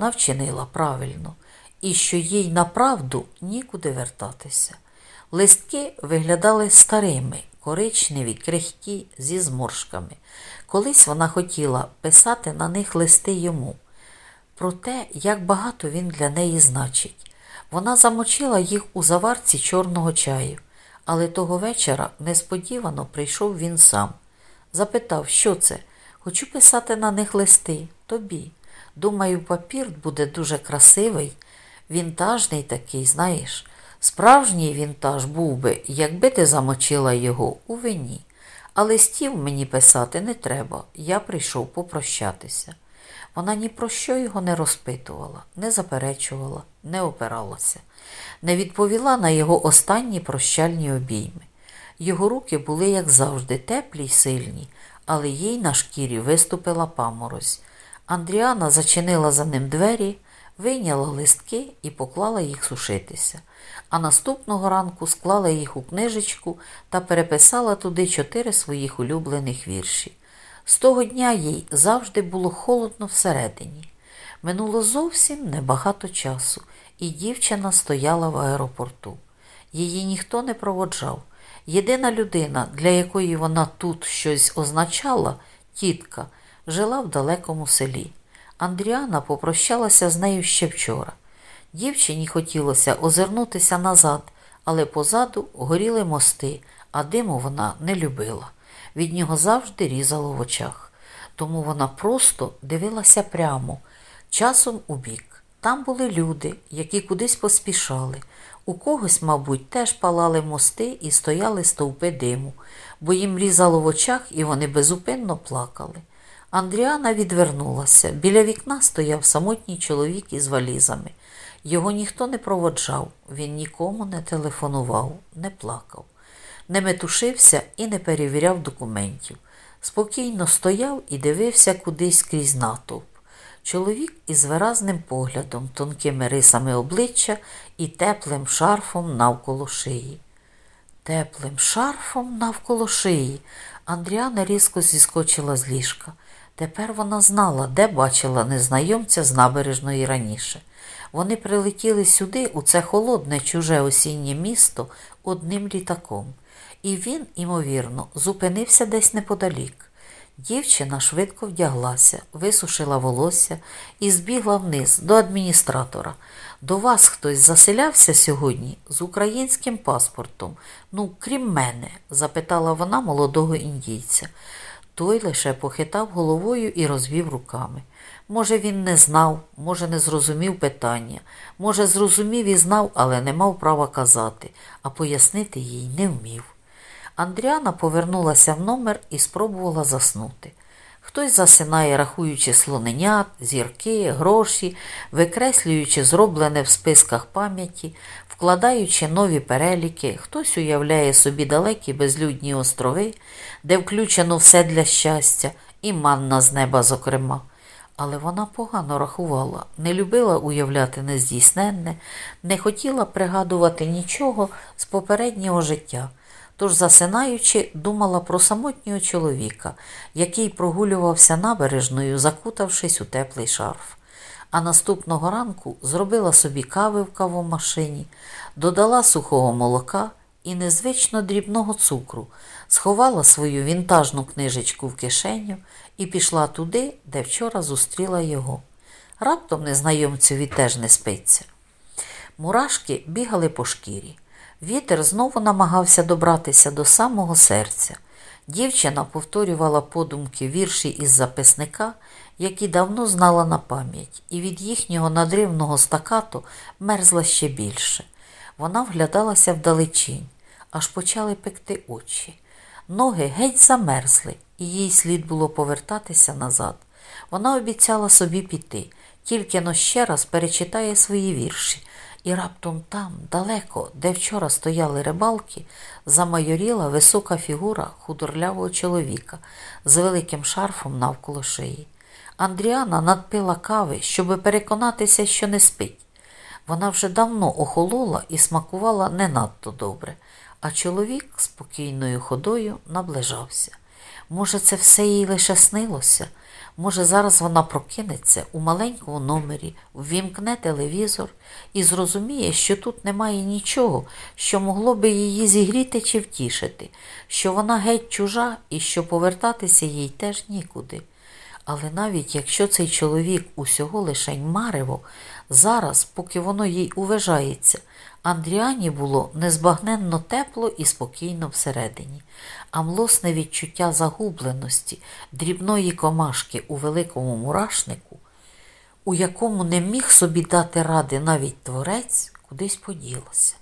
вона вчинила правильно і що їй направду нікуди вертатися. Листки виглядали старими, коричневі, крихкі, зі зморшками. Колись вона хотіла писати на них листи йому про те, як багато він для неї значить. Вона замочила їх у заварці чорного чаю, але того вечора несподівано прийшов він сам. Запитав, що це? Хочу писати на них листи тобі. Думаю, папір буде дуже красивий, вінтажний такий, знаєш. Справжній вінтаж був би, якби ти замочила його у вині. А листів мені писати не треба, я прийшов попрощатися. Вона ні про що його не розпитувала, не заперечувала, не опиралася, не відповіла на його останні прощальні обійми. Його руки були, як завжди, теплі й сильні, але їй на шкірі виступила паморозь. Андріана зачинила за ним двері, вийняла листки і поклала їх сушитися, а наступного ранку склала їх у книжечку та переписала туди чотири своїх улюблених вірші. З того дня їй завжди було холодно всередині. Минуло зовсім небагато часу, і дівчина стояла в аеропорту. Її ніхто не проводжав. Єдина людина, для якої вона тут щось означала, тітка, жила в далекому селі. Андріана попрощалася з нею ще вчора. Дівчині хотілося озирнутися назад, але позаду горіли мости, а диму вона не любила. Від нього завжди різало в очах. Тому вона просто дивилася прямо, часом у бік. Там були люди, які кудись поспішали. У когось, мабуть, теж палали мости і стояли стовпи диму, бо їм різало в очах і вони безупинно плакали. Андріана відвернулася. Біля вікна стояв самотній чоловік із валізами. Його ніхто не проводжав, він нікому не телефонував, не плакав, не метушився і не перевіряв документів. Спокійно стояв і дивився кудись крізь натовп. Чоловік із виразним поглядом, тонкими рисами обличчя і теплим шарфом навколо шиї. Теплим шарфом навколо шиї. Андріана різко зіскочила з ліжка. Тепер вона знала, де бачила незнайомця з набережної раніше. Вони прилетіли сюди, у це холодне, чуже осіннє місто, одним літаком, і він, імовірно, зупинився десь неподалік. Дівчина швидко вдяглася, висушила волосся і збігла вниз до адміністратора. До вас хтось заселявся сьогодні з українським паспортом. Ну, крім мене? запитала вона молодого індійця. Той лише похитав головою і розвів руками. Може, він не знав, може, не зрозумів питання, може, зрозумів і знав, але не мав права казати, а пояснити їй не вмів. Андріана повернулася в номер і спробувала заснути. Хтось засинає, рахуючи слоненят, зірки, гроші, викреслюючи зроблене в списках пам'яті, вкладаючи нові переліки, хтось уявляє собі далекі безлюдні острови, де включено все для щастя, і манна з неба, зокрема. Але вона погано рахувала, не любила уявляти нездійсненне, не хотіла пригадувати нічого з попереднього життя. Тож, засинаючи, думала про самотнього чоловіка, який прогулювався набережною, закутавшись у теплий шарф. А наступного ранку зробила собі кави в кавомашині, додала сухого молока і незвично дрібного цукру, сховала свою вінтажну книжечку в кишеню і пішла туди, де вчора зустріла його. Раптом незнайомцеві теж не спиться. Мурашки бігали по шкірі. Вітер знову намагався добратися до самого серця. Дівчина повторювала подумки вірші із записника, які давно знала на пам'ять, і від їхнього надривного стакату мерзла ще більше. Вона вглядалася вдалечінь, аж почали пекти очі. Ноги геть замерзли, і їй слід було повертатися назад. Вона обіцяла собі піти, тільки но ще раз перечитає свої вірші, і раптом там, далеко, де вчора стояли рибалки, замайоріла висока фігура худорлявого чоловіка з великим шарфом навколо шиї. Андріана надпила кави, щоби переконатися, що не спить. Вона вже давно охолола і смакувала не надто добре, а чоловік спокійною ходою наближався. Може, це все їй лише снилося? Може, зараз вона прокинеться у маленькому номері, ввімкне телевізор і зрозуміє, що тут немає нічого, що могло би її зігріти чи втішити, що вона геть чужа і що повертатися їй теж нікуди. Але навіть якщо цей чоловік усього лише марево, зараз, поки воно їй уважається, Андріані було незбагненно тепло і спокійно всередині, а млосне відчуття загубленості, дрібної комашки у великому мурашнику, у якому не міг собі дати ради навіть творець, кудись поділося.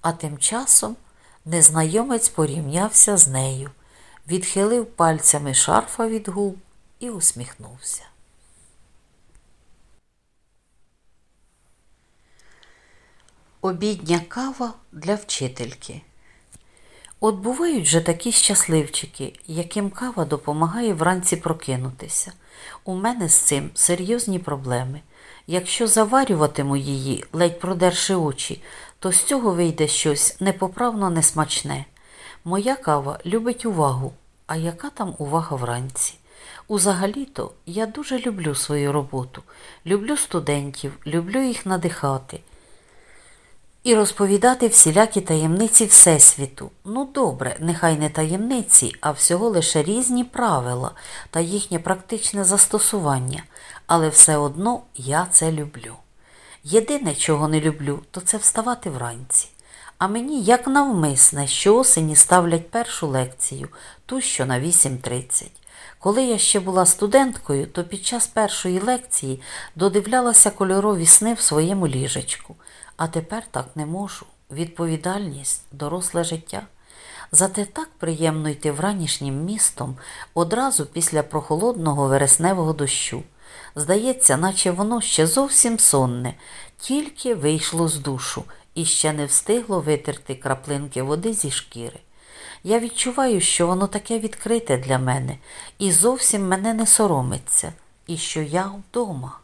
А тим часом незнайомець порівнявся з нею, відхилив пальцями шарфа від губ і усміхнувся. Обідня кава для вчительки. От бувають же такі щасливчики, яким кава допомагає вранці прокинутися. У мене з цим серйозні проблеми. Якщо заварюватиму її, ледь продерши очі, то з цього вийде щось непоправно несмачне. Моя кава любить увагу, а яка там увага вранці? Узагалі-то я дуже люблю свою роботу, люблю студентів, люблю їх надихати і розповідати всілякі таємниці Всесвіту. Ну, добре, нехай не таємниці, а всього лише різні правила та їхнє практичне застосування, але все одно я це люблю. Єдине, чого не люблю, то це вставати вранці. А мені, як навмисне, що осені ставлять першу лекцію, ту, що на 8.30. Коли я ще була студенткою, то під час першої лекції додивлялася кольорові сни в своєму ліжечку. А тепер так не можу. Відповідальність, доросле життя. Зате так приємно йти вранішнім містом одразу після прохолодного вересневого дощу. Здається, наче воно ще зовсім сонне, тільки вийшло з душу і ще не встигло витерти краплинки води зі шкіри. Я відчуваю, що воно таке відкрите для мене і зовсім мене не соромиться, і що я вдома.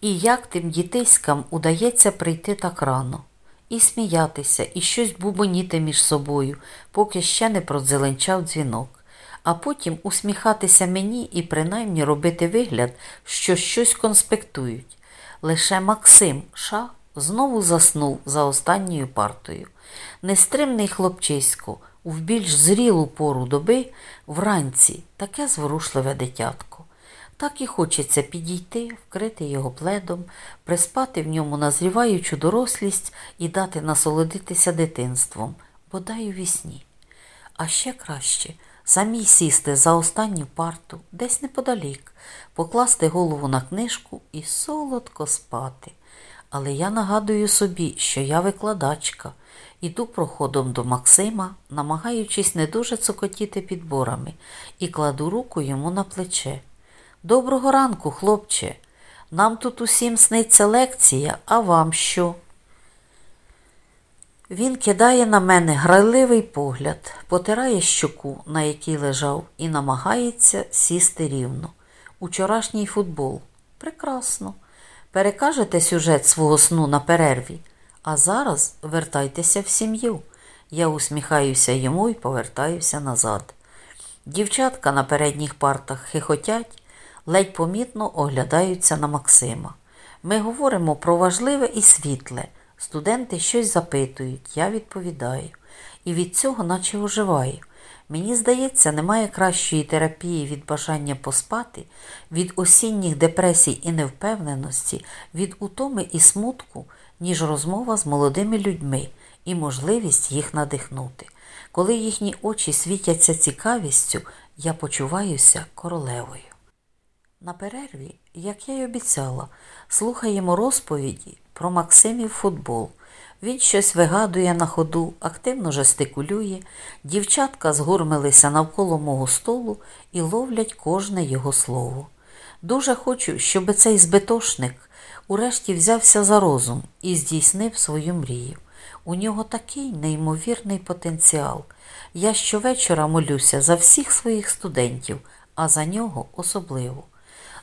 І як тим дітиськам удається прийти так рано, і сміятися, і щось бубоніти між собою, поки ще не продзеленчав дзвінок, а потім усміхатися мені і принаймні робити вигляд, що щось конспектують. Лише Максим Ша знову заснув за останньою партою. Нестримний хлопчисько в більш зрілу пору доби вранці таке зворушливе дитятко. Так і хочеться підійти, вкрити його пледом, приспати в ньому назріваючу дорослість і дати насолодитися дитинством, бодай у вісні. А ще краще самі сісти за останню парту, десь неподалік, покласти голову на книжку і солодко спати. Але я нагадую собі, що я викладачка, іду проходом до Максима, намагаючись не дуже цокотіти підборами, і кладу руку йому на плече. Доброго ранку, хлопче. Нам тут усім сниться лекція, а вам що? Він кидає на мене грайливий погляд, потирає щоку, на якій лежав, і намагається сісти рівно. Учорашній футбол. Прекрасно. Перекажете сюжет свого сну на перерві, а зараз вертайтеся в сім'ю. Я усміхаюся йому і повертаюся назад. Дівчатка на передніх партах хихотять, ледь помітно оглядаються на Максима. Ми говоримо про важливе і світле. Студенти щось запитують, я відповідаю. І від цього наче оживаю. Мені здається, немає кращої терапії від бажання поспати, від осінніх депресій і невпевненості, від утоми і смутку, ніж розмова з молодими людьми і можливість їх надихнути. Коли їхні очі світяться цікавістю, я почуваюся королевою. На перерві, як я й обіцяла, слухаємо розповіді про Максимів футбол. Він щось вигадує на ходу, активно жестикулює, дівчатка згурмилися навколо мого столу і ловлять кожне його слово. Дуже хочу, щоб цей збитошник урешті взявся за розум і здійснив свою мрію. У нього такий неймовірний потенціал. Я щовечора молюся за всіх своїх студентів, а за нього особливо.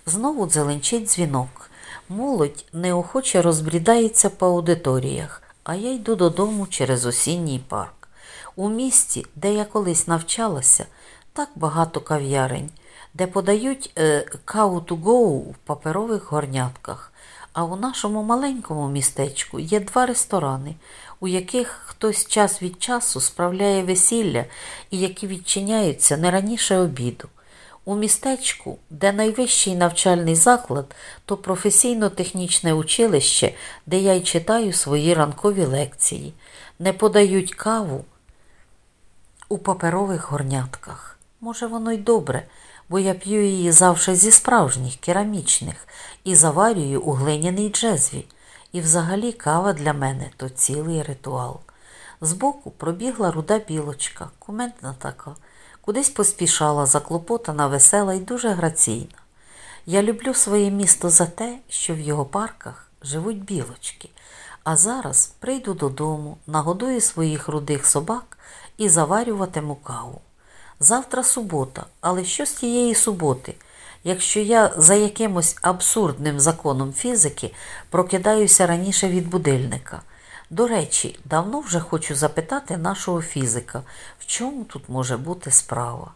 Знову дзеленчить дзвінок. Молодь неохоче розбрідається по аудиторіях, а я йду додому через осінній парк. У місті, де я колись навчалася, так багато кав'ярень, де подають е, каву to go в паперових горнятках. А у нашому маленькому містечку є два ресторани, у яких хтось час від часу справляє весілля і які відчиняються не раніше обіду. У містечку, де найвищий навчальний заклад, то професійно-технічне училище, де я й читаю свої ранкові лекції, не подають каву у паперових горнятках. Може, воно й добре, бо я п'ю її завжди зі справжніх керамічних і заварюю у глиняний джезві. І взагалі кава для мене то цілий ритуал. Збоку пробігла руда білочка, кументна така, кудись поспішала, заклопотана, весела і дуже граційна. Я люблю своє місто за те, що в його парках живуть білочки, а зараз прийду додому, нагодую своїх рудих собак і заварюватиму каву. Завтра субота, але що з тієї суботи? Якщо я за якимось абсурдним законом фізики прокидаюся раніше від будильника. До речі, давно вже хочу запитати нашого фізика, в чому тут може бути справа.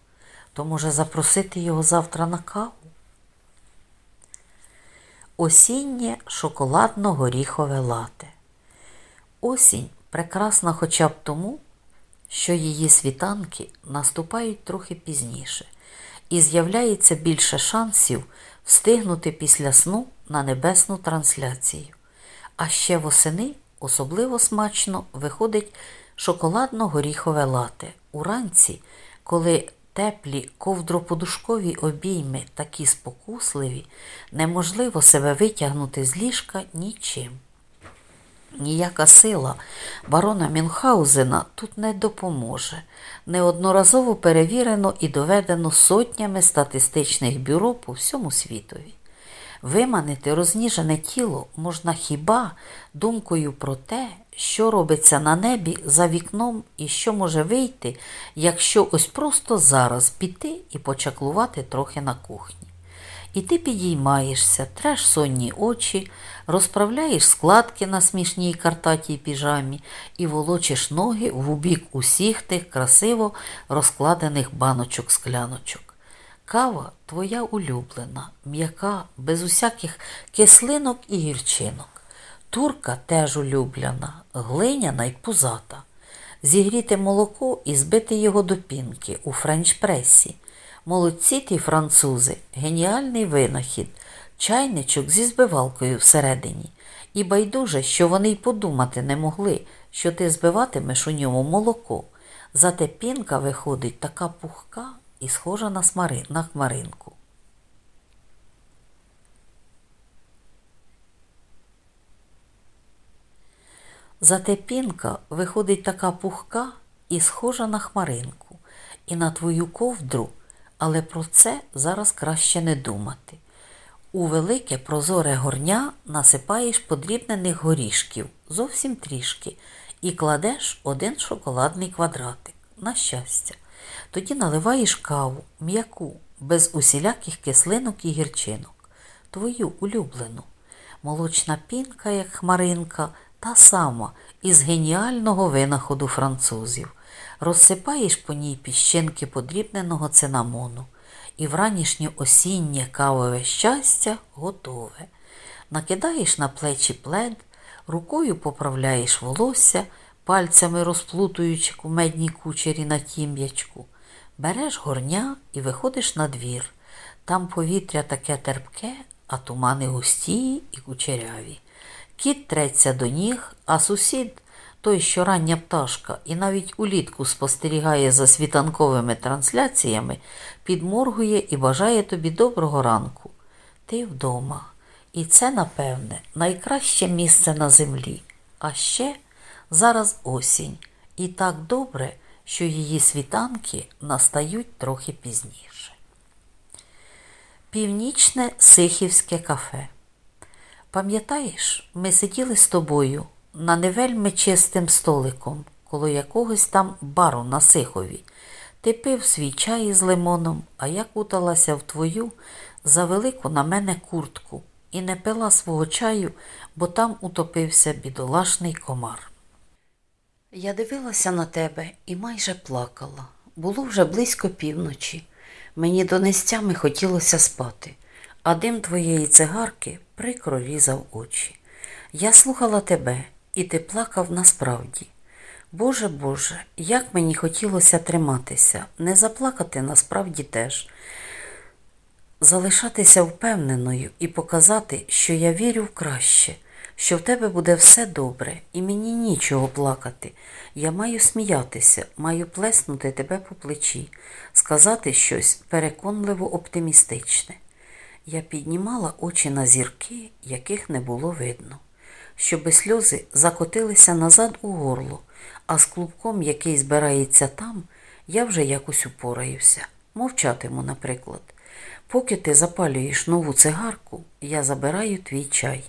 То може запросити його завтра на каву? Осіннє шоколадно-горіхове лате. Осінь прекрасна хоча б тому, що її світанки наступають трохи пізніше, і з'являється більше шансів встигнути після сну на небесну трансляцію. А ще восени особливо смачно виходить шоколадно-горіхове лате. Уранці, коли теплі ковдроподушкові обійми такі спокусливі, неможливо себе витягнути з ліжка нічим. Ніяка сила барона Мюнхгаузена тут не допоможе. Неодноразово перевірено і доведено сотнями статистичних бюро по всьому світові. Виманити розніжене тіло можна хіба думкою про те, що робиться на небі за вікном і що може вийти, якщо ось просто зараз піти і почаклувати трохи на кухні. І ти підіймаєшся, треш сонні очі, розправляєш складки на смішній картатій піжамі і волочиш ноги в убік усіх тих красиво розкладених баночок скляночок. Кава твоя улюблена, м'яка, без усяких кислинок і гірчинок. Турка теж улюблена, глиняна й пузата. Зігріти молоко і збити його до пінки у френч-пресі. Молодці ті французи, геніальний винахід, чайничок зі збивалкою всередині. І байдуже, що вони й подумати не могли, що ти збиватимеш у ньому молоко. Зате пінка виходить така пухка і схожа на, смари... на хмаринку. Зате пінка виходить така пухка і схожа на хмаринку, і на твою ковдру, але про це зараз краще не думати. У велике прозоре горня насипаєш подрібнених горішків зовсім трішки, і кладеш один шоколадний квадратик. На щастя. Тоді наливаєш каву, м'яку, без усіляких кислинок і гірчинок, твою улюблену. Молочна пінка, як хмаринка, та сама із геніального винаходу французів. Розсипаєш по ній піщинки подрібненого цинамону, і вранішнє осіннє кавове щастя готове. Накидаєш на плечі плед, рукою поправляєш волосся, пальцями розплутуючи кумедні кучері на тім'ячку. Береш горня і виходиш на двір. Там повітря таке терпке, а тумани густі і кучеряві. Кіт треться до ніг, а сусід, той, що рання пташка, і навіть улітку спостерігає за світанковими трансляціями, підморгує і бажає тобі доброго ранку. Ти вдома. І це, напевне, найкраще місце на землі. А ще зараз осінь. І так добре, що її світанки настають трохи пізніше. Північне Сихівське кафе. Пам'ятаєш, ми сиділи з тобою на невельми чистим столиком коло якогось там бару на Сихові. Ти пив свій чай із лимоном, а я куталася в твою завелику на мене куртку і не пила свого чаю, бо там утопився бідолашний комар. Я дивилася на тебе і майже плакала. Було вже близько півночі. Мені до нестями хотілося спати, а дим твоєї цигарки прикро різав очі. Я слухала тебе, і ти плакав насправді. Боже Боже, як мені хотілося триматися, не заплакати насправді теж, залишатися впевненою і показати, що я вірю в краще, що в тебе буде все добре, і мені нічого плакати. Я маю сміятися, маю плеснути тебе по плечі, сказати щось переконливо оптимістичне. Я піднімала очі на зірки, яких не було видно, щоби сльози закотилися назад у горло, а з клубком, який збирається там, я вже якось упораюся. Мовчатиму, наприклад. Поки ти запалюєш нову цигарку, я забираю твій чай.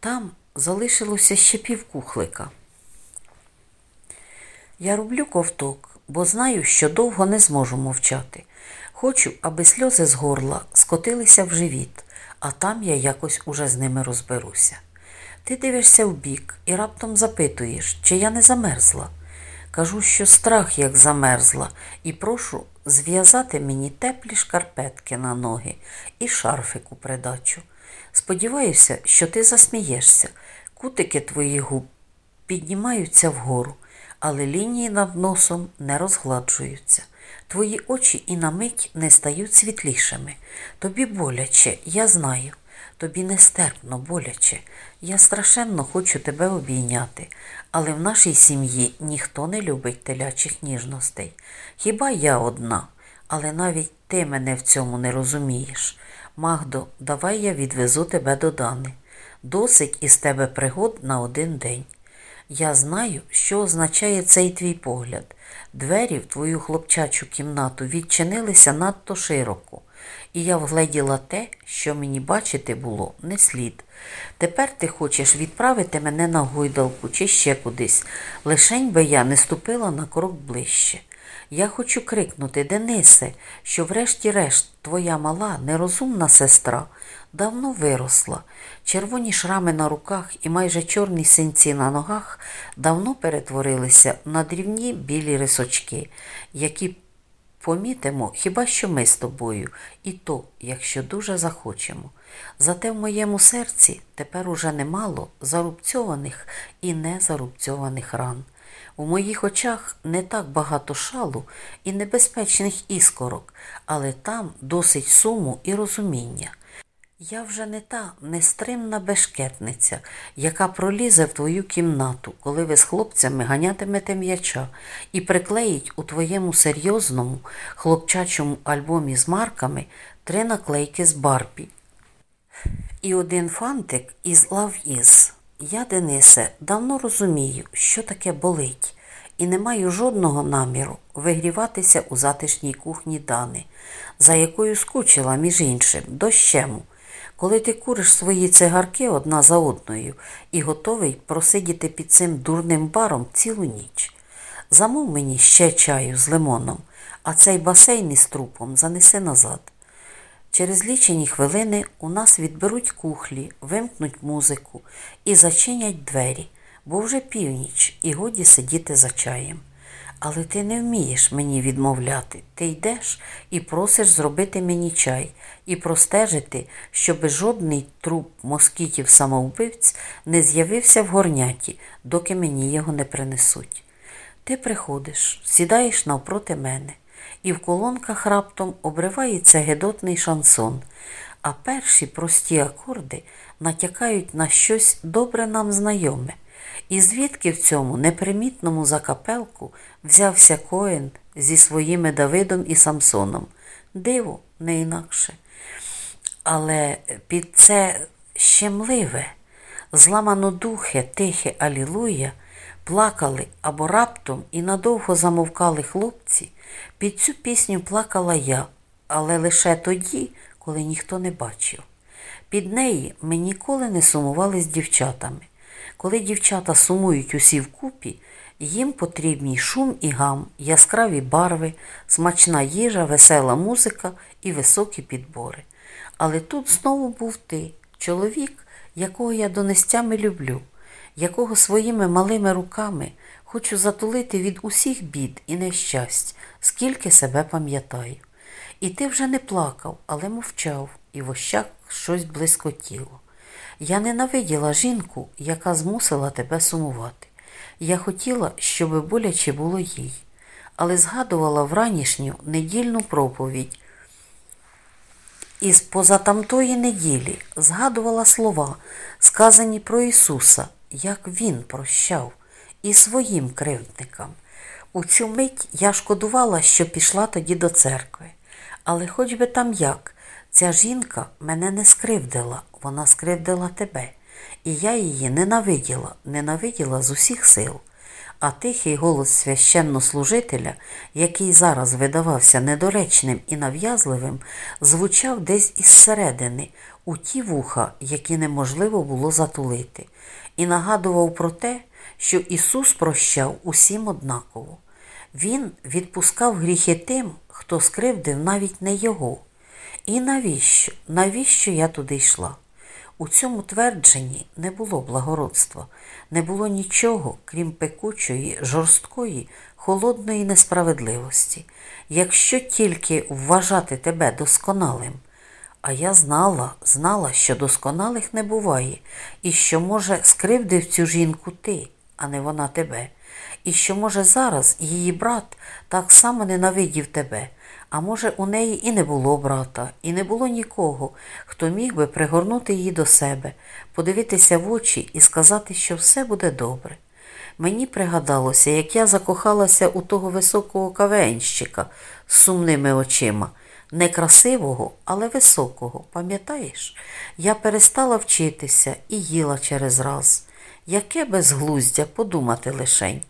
Там залишилося ще півкухлика. Я роблю ковток, бо знаю, що довго не зможу мовчати. Хочу, аби сльози з горла скотилися в живіт, а там я якось уже з ними розберуся. Ти дивишся вбік і раптом запитуєш, чи я не замерзла. Кажу, що страх як замерзла, і прошу зв'язати мені теплі шкарпетки на ноги і шарфик у придачу. Сподіваюся, що ти засмієшся. Кутики твоїх губ піднімаються вгору, але лінії над носом не розгладжуються. Твої очі і на мить не стають світлішими. Тобі боляче, я знаю. Тобі нестерпно, боляче. Я страшенно хочу тебе обійняти, але в нашій сім'ї ніхто не любить телячих ніжностей. Хіба я одна, але навіть ти мене в цьому не розумієш. Магдо, давай я відвезу тебе до Дани. Досить із тебе пригод на один день. Я знаю, що означає цей твій погляд. Двері в твою хлопчачу кімнату відчинилися надто широко, і я вгледіла те, що мені бачити було не слід. Тепер ти хочеш відправити мене на гойдалку чи ще кудись, лишень би я не ступила на крок ближче. Я хочу крикнути, Денисе, що врешті-решт твоя мала, нерозумна сестра давно виросла. Червоні шрами на руках і майже чорні синці на ногах давно перетворилися на дрібні білі рисочки, які помітимо хіба що ми з тобою, і то, якщо дуже захочемо. Зате в моєму серці тепер уже немало зарубцьованих і незарубцьованих ран. У моїх очах не так багато шалу і небезпечних іскорок, але там досить суму і розуміння. Я вже не та нестримна бешкетниця, яка пролізе в твою кімнату, коли ви з хлопцями ганятимете м'яча, і приклеїть у твоєму серйозному хлопчачому альбомі з марками три наклейки з Барбі. І один фантик із Love Is. Я, Денисе, давно розумію, що таке болить, і не маю жодного наміру вигріватися у затишній кухні Дани, за якою скучила, між іншим, дощему, коли ти куриш свої цигарки одна за одною і готовий просидіти під цим дурним баром цілу ніч. Замов мені ще чаю з лимоном, а цей басейн із трупом занеси назад. Через лічені хвилини у нас відберуть кухлі, вимкнуть музику і зачинять двері, бо вже північ і годі сидіти за чаєм. Але ти не вмієш мені відмовляти. Ти йдеш і просиш зробити мені чай і простежити, щоби жодний труп москітів самовбивць не з'явився в горняті, доки мені його не принесуть. Ти приходиш, сідаєш навпроти мене і в колонках раптом обривається гедотний шансон, а перші прості акорди натякають на щось добре нам знайоме. І звідки в цьому непримітному закапелку взявся коен зі своїми Давидом і Самсоном? Диво, не інакше. Але під це щемливе, зламанодухе, тихе Алілуя плакали або раптом і надовго замовкали хлопці, під цю пісню плакала я, але лише тоді, коли ніхто не бачив. Під неї ми ніколи не сумували з дівчатами. Коли дівчата сумують усі вкупі, їм потрібні шум і гам, яскраві барви, смачна їжа, весела музика і високі підбори. Але тут знову був ти, чоловік, якого я донестями люблю, якого своїми малими руками хочу затулити від усіх бід і нещасть, скільки себе пам'ятаю. І ти вже не плакав, але мовчав, і в ощах щось блискотіло. Я ненавиділа жінку, яка змусила тебе сумувати. Я хотіла, щоб боляче було їй, але згадувала вранішню недільну проповідь. Із позатамтої неділі згадувала слова, сказані про Ісуса, як Він прощав, і своїм кривдникам. У цю мить я шкодувала, що пішла тоді до церкви. Але хоч би там як, ця жінка мене не скривдила, вона скривдила тебе. І я її ненавиділа, ненавиділа з усіх сил. А тихий голос священнослужителя, який зараз видавався недоречним і нав'язливим, звучав десь із середини, у ті вуха, які неможливо було затулити, і нагадував про те, що Ісус прощав усім однаково. Він відпускав гріхи тим, хто скривдив навіть не його. І навіщо? Навіщо я туди йшла? У цьому твердженні не було благородства, не було нічого, крім пекучої, жорсткої, холодної несправедливості, якщо тільки вважати тебе досконалим. А я знала, знала, що досконалих не буває, і що, може, скривдив цю жінку ти, а не вона тебе, і що, може, зараз її брат так само ненавидів тебе. А може, у неї і не було брата, і не було нікого, хто міг би пригорнути її до себе, подивитися в очі і сказати, що все буде добре. Мені пригадалося, як я закохалася у того високого кавенщика з сумними очима, не красивого, але високого, пам'ятаєш? Я перестала вчитися і їла через раз. Яке безглуздя подумати лишень.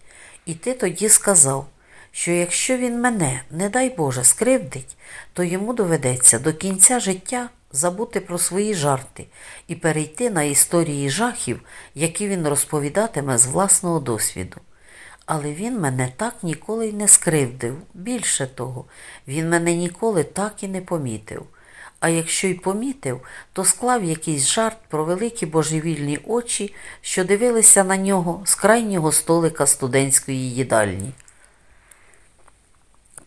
І ти тоді сказав що якщо він мене, не дай Боже, скривдить, то йому доведеться до кінця життя забути про свої жарти і перейти на історії жахів, які він розповідатиме з власного досвіду. Але він мене так ніколи й не скривдив. Більше того, він мене ніколи так і не помітив. А якщо й помітив, то склав якийсь жарт про великі божевільні очі, що дивилися на нього з крайнього столика студентської їдальні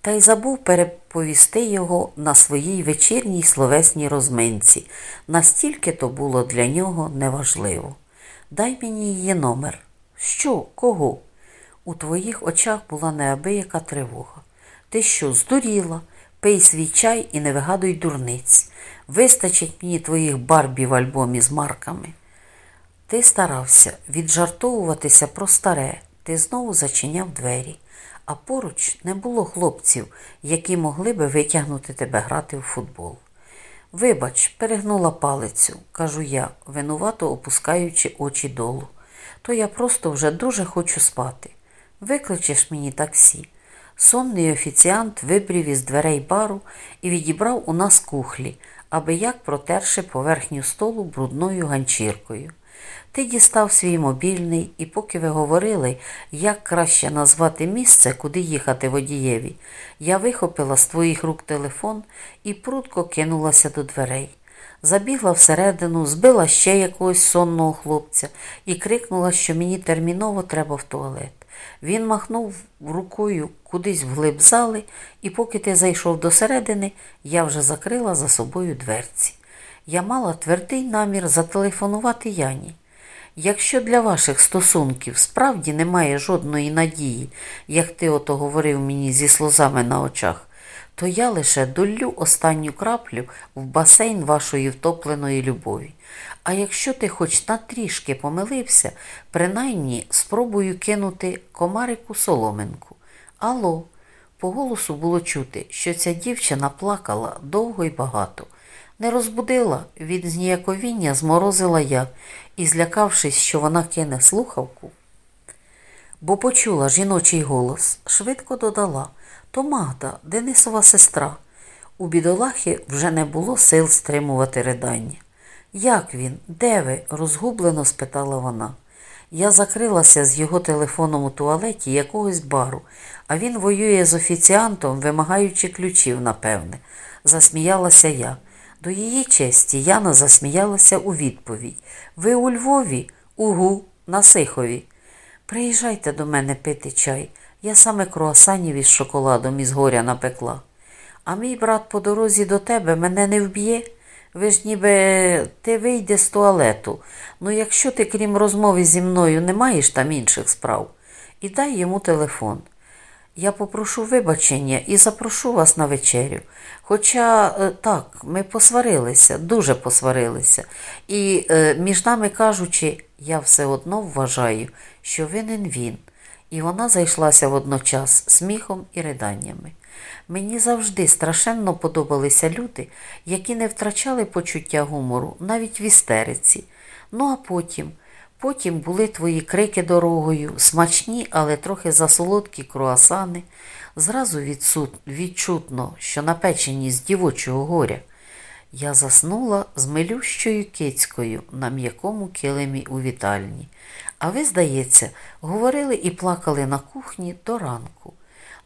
та й забув переповісти його на своїй вечірній словесній розминці, настільки то було для нього неважливо. Дай мені її номер. Що, кого? У твоїх очах була неабияка тривога. Ти що, здуріла? Пий свій чай і не вигадуй дурниць. Вистачить мені твоїх барбів альбомі з марками. Ти старався віджартовуватися про старе, ти знову зачиняв двері а поруч не було хлопців, які могли би витягнути тебе грати в футбол. Вибач, перегнула палицю, кажу я, винувато опускаючи очі долу. То я просто вже дуже хочу спати. Викличеш мені таксі. Сонний офіціант вибрів із дверей бару і відібрав у нас кухлі, аби як протерши поверхню столу брудною ганчіркою. Ти дістав свій мобільний, і поки ви говорили, як краще назвати місце, куди їхати водієві, я вихопила з твоїх рук телефон і прудко кинулася до дверей. Забігла всередину, збила ще якогось сонного хлопця і крикнула, що мені терміново треба в туалет. Він махнув рукою кудись вглиб зали, і поки ти зайшов до середини, я вже закрила за собою дверці. Я мала твердий намір зателефонувати Яні. Якщо для ваших стосунків справді немає жодної надії, як ти ото говорив мені зі сльозами на очах, то я лише долю останню краплю в басейн вашої втопленої любові. А якщо ти хоч на трішки помилився, принаймні спробую кинути комарику соломинку. Алло, по голосу було чути, що ця дівчина плакала довго й багато. Не розбудила, від зніяковіння зморозила я і, злякавшись, що вона кине слухавку, бо почула жіночий голос, швидко додала то Магда, Денисова сестра. У бідолахи вже не було сил стримувати ридання. Як він? Де ви? розгублено спитала вона. Я закрилася з його телефоном у туалеті якогось бару, а він воює з офіціантом, вимагаючи ключів, напевне, засміялася я. До її честі Яна засміялася у відповідь. Ви у Львові, угу, на Сихові. Приїжджайте до мене пити чай. Я саме круасанів із шоколадом із горя напекла. А мій брат по дорозі до тебе мене не вб'є. Ви ж ніби ти вийде з туалету. Ну якщо ти, крім розмови зі мною, не маєш там інших справ, і дай йому телефон. Я попрошу вибачення і запрошу вас на вечерю. Хоча е, так, ми посварилися, дуже посварилися. І е, між нами кажучи, я все одно вважаю, що винен він. І вона зайшлася водночас сміхом і riданнями. Мені завжди страшенно подобалися люди, які не втрачали почуття гумору, навіть в істериці. Ну а потім, потім були твої крики дорогою, смачні, але трохи засолодкі круасани. Зразу відсут... відчутно, що напечені з дівочого горя. Я заснула з милющою кицькою на м'якому килимі у вітальні. А ви, здається, говорили і плакали на кухні до ранку.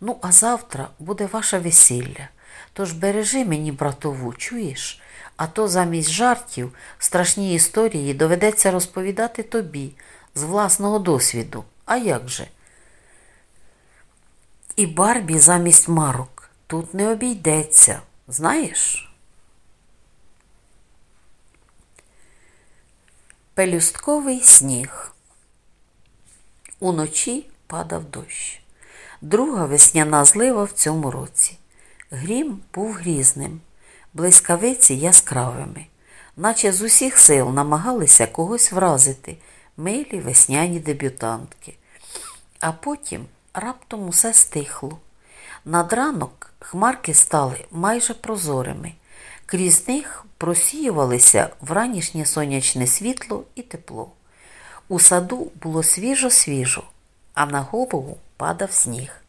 Ну, а завтра буде ваше весілля. Тож бережи мені, братову, чуєш? А то замість жартів страшні історії доведеться розповідати тобі з власного досвіду. А як же? І Барбі замість марок тут не обійдеться, знаєш? Пелюстковий сніг. Уночі падав дощ. Друга весняна злива в цьому році. Грім був грізним, блискавиці яскравими, наче з усіх сил намагалися когось вразити милі весняні дебютантки. А потім раптом усе стихло. Над ранок хмарки стали майже прозорими, крізь них просіювалися вранішнє сонячне світло і тепло. У саду було свіжо-свіжо, а на голову падав сніг.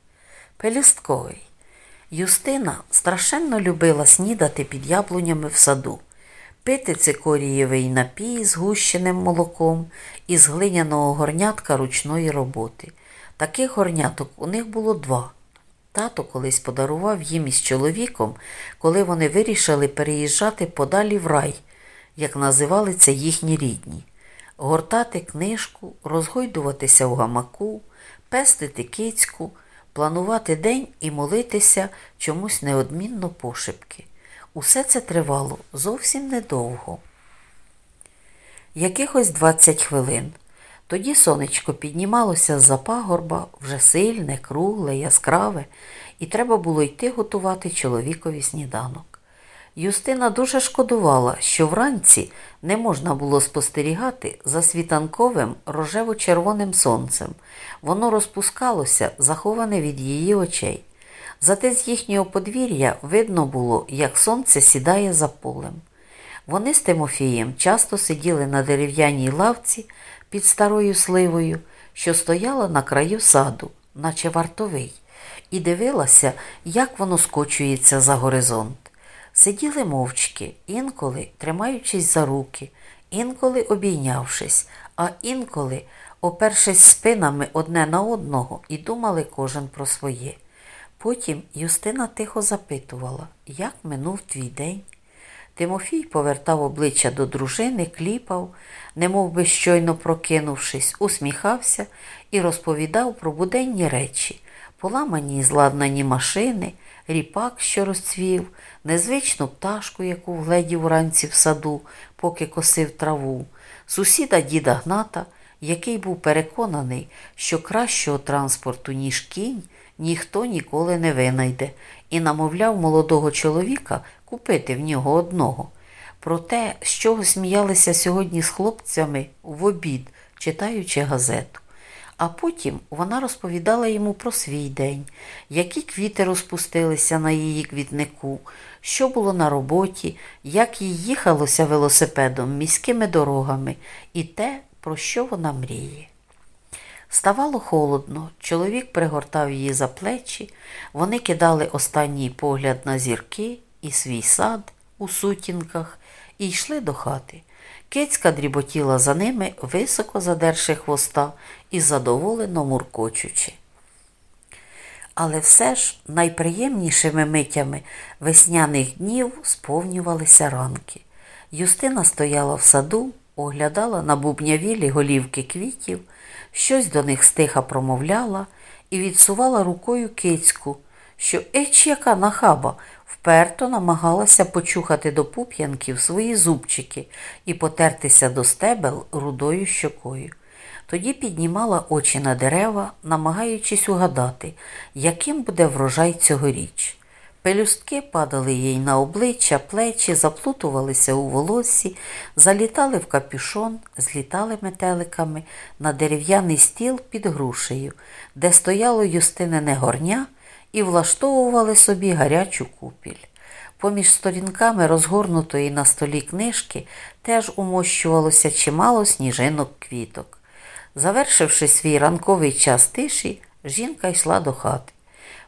Пелюстковий. Юстина страшенно любила снідати під яблунями в саду, пити цикорієвий напій з гущеним молоком із глиняного горнятка ручної роботи. Таких горняток у них було два. Тато колись подарував їм із чоловіком, коли вони вирішили переїжджати подалі в рай, як називали це їхні рідні, гортати книжку, розгойдуватися в гамаку, пестити кицьку, планувати день і молитися чомусь неодмінно пошепки. Усе це тривало зовсім недовго. Якихось 20 хвилин. Тоді сонечко піднімалося з-за пагорба, вже сильне, кругле, яскраве, і треба було йти готувати чоловікові сніданок. Юстина дуже шкодувала, що вранці не можна було спостерігати за світанковим рожево-червоним сонцем. Воно розпускалося, заховане від її очей. Зате з їхнього подвір'я видно було, як сонце сідає за полем. Вони з Тимофієм часто сиділи на дерев'яній лавці під старою сливою, що стояла на краю саду, наче вартовий, і дивилася, як воно скочується за горизонт. Сиділи мовчки, інколи тримаючись за руки, інколи обійнявшись, а інколи опершись спинами одне на одного і думали кожен про своє. Потім Юстина тихо запитувала, як минув твій день. Тимофій повертав обличчя до дружини, кліпав, немов би щойно прокинувшись, усміхався і розповідав про буденні речі, поламані і зладнані машини, ріпак, що розцвів, незвичну пташку, яку вгледів вранці в саду, поки косив траву, сусіда діда Гната, який був переконаний, що кращого транспорту, ніж кінь, ніхто ніколи не винайде, і намовляв молодого чоловіка купити в нього одного. Про те, з чого сміялися сьогодні з хлопцями в обід, читаючи газету. А потім вона розповідала йому про свій день, які квіти розпустилися на її квітнику, що було на роботі, як їй їхалося велосипедом міськими дорогами і те, про що вона мріє. Ставало холодно, чоловік пригортав її за плечі, вони кидали останній погляд на зірки і свій сад у сутінках і йшли до хати. Кицька дріботіла за ними, високо задерши хвоста і задоволено муркочучи. Але все ж найприємнішими митями весняних днів сповнювалися ранки. Юстина стояла в саду, оглядала на бубнявілі голівки квітів, щось до них стиха промовляла і відсувала рукою кицьку, що еч яка нахаба вперто намагалася почухати до пуп'янків свої зубчики і потертися до стебел рудою щокою. Тоді піднімала очі на дерева, намагаючись угадати, яким буде врожай цьогоріч. Пелюстки падали їй на обличчя, плечі, заплутувалися у волоссі, залітали в капюшон, злітали метеликами на дерев'яний стіл під грушею, де стояло юстинене горня і влаштовували собі гарячу купіль. Поміж сторінками розгорнутої на столі книжки теж умощувалося чимало сніжинок квіток. Завершивши свій ранковий час тиші, жінка йшла до хати.